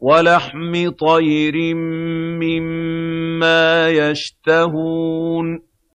وَلَحْمِ طَيْرٍ مِّمَّا يَشْتَهُونَ